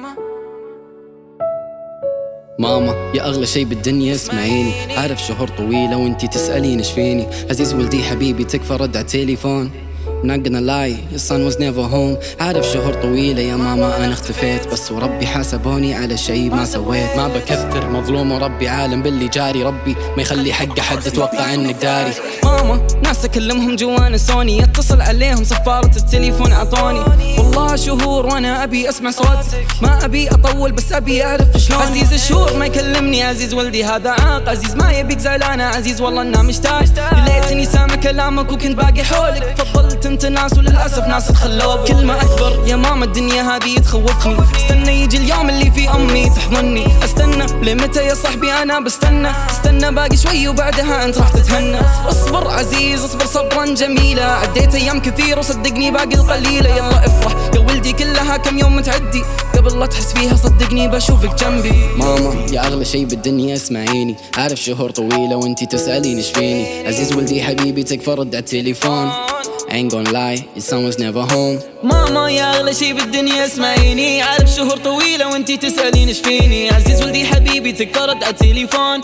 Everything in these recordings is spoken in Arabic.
ماما؟ ماما يا أغلى شي بالدنيا اسمعيني. عارف شهور طويلة وإنتي تسأليني شفيني عزيز ولدي حبيبي تكفى رد على التليفون. Not gonna lie, your son was never home. عارف شهور طويلة يا ماما أنا اختفيت. بس وربي حاسبوني على شيء ما سويت. ما بكثر مظلوم وربي عالم باللي جاري. ربي ما يخلي حق حد أتوقع إنك داري. ماما ناس أكلمهم جوانا سوني. اتصل عليهم صفارة التليفون اعطوني والله شهور وأنا أبي أسمع صوتك. ما أبي أطول بس أبي أعرف شلون عزيز الشهور ما يكلمني عزيز ولدي. هذا عاق عزيز. ما يبيك زعلانة عزيز. والله إنه مشتاق. ليتني سامع كلامك وكنت باقي حولك. فضلت أنت ناس وللأسف ناس تخلوا كلمة أكبر. يا ماما الدنيا هذه تخوفني. استنى يجي اليوم اللي فيه تحضني. أستنى لمتى يا صاحبي؟ أنا بستنى. استنى باقي شوي وبعدها أنت راح تتهنى. اصبر عزيز اصبر صبرا جميلة عديت أيام كثير وصدقني باقي القليلة. يلا افرح. يا ولدي كلها كم يوم متعدي قبل لا تحس فيها صدقني بشوفك جنبي. ماما يا أغلى شي بالدنيا اسمعيني. عارف شهور طويلة وأنتي تسألين إيش فيني. عزيز ولدي حبيبي تكفى رد على التليفون. Ain't gonna lie your son was never home. ماما يا أغلى شي بالدنيا اسمعيني. عارف شهور طويلة وانتي تسألين إيش فيني. عزيز ولدي حبيبي تكفى رد التليفون.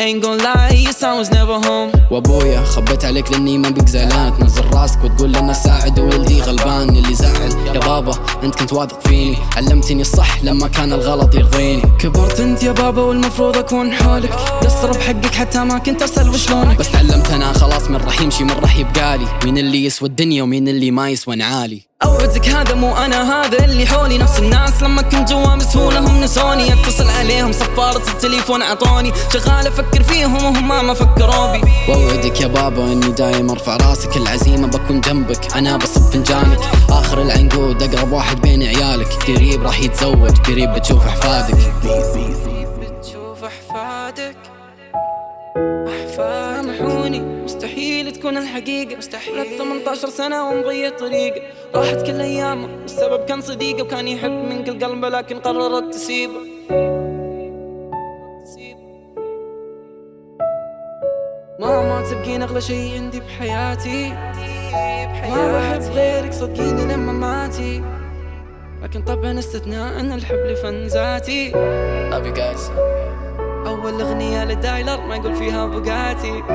Ain't gon' lie, your son was never home. وابويا خبيت عليك لأني ما بيك زعلان. تنزل راسك وتقول لنا ساعد ولدي غلبان. اللي زعل يا بابا انت كنت واثق فيني. علمتني الصح لما كان الغلط يرضيني. كبرت انت يا بابا والمفروض أكون حولك. قصر بحقك حتى ما كنت أسأل وشلونك. بس تعلمت أنا خلاص راح يمشي من راح يبقالي. مين اللي يسوى الدنيا ومين اللي ما يسوى نعالي أوعدك هذا مو أنا هذا اللي حولي نفس الناس. لما كنت جوا بسهوله هم نسوني. أتصل عليهم صفارة التليفون أعطوني. شغال أفكر فيهم وهم ما فكروا بي. وأوعدك يا بابا إني دايم أرفع راسك. العزيمة بكون جنبك أنا بصب فنجانك آخر العنقود أقرب واحد بين عيالك. قريب راح يتزوج قريب بتشوف أحفادك. بتشوف أحفادك. احفاد سامحوني مستحيل تكون الحقيقة. مستحيل. 18 سنة ومضيع طريقة راحت كل أيامه. السبب كان صديقة وكان يحب من كل قلبه لكن قررت تسيبه. ماما تبقين أغلى شي عندي بحياتي. ما بحب غيرك صدقيني لما ماتي. لكن طبعا استثناء ان الحب لفن ذاتي. Love you guys. أول أغنية لدايلر ما يقول فيها بقعتي